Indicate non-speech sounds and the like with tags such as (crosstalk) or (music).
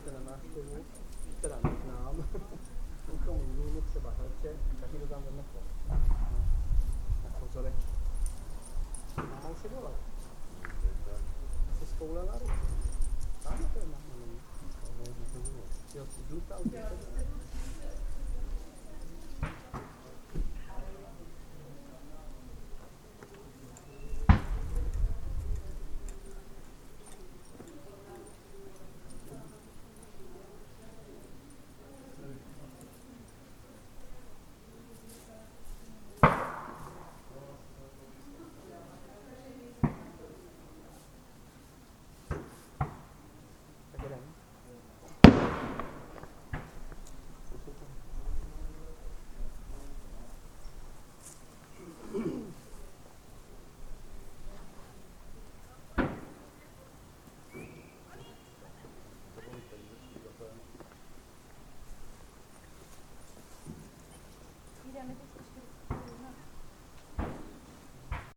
přijdete na návštěvu, teda ne k nám, (laughs) někomu jinému, třeba Helče, každý to tam vezme po. Na pozorek. Máma už je dole. Se spoulila ruku. Tam to je máma, není. Jo, zlutá už je to. ya necesito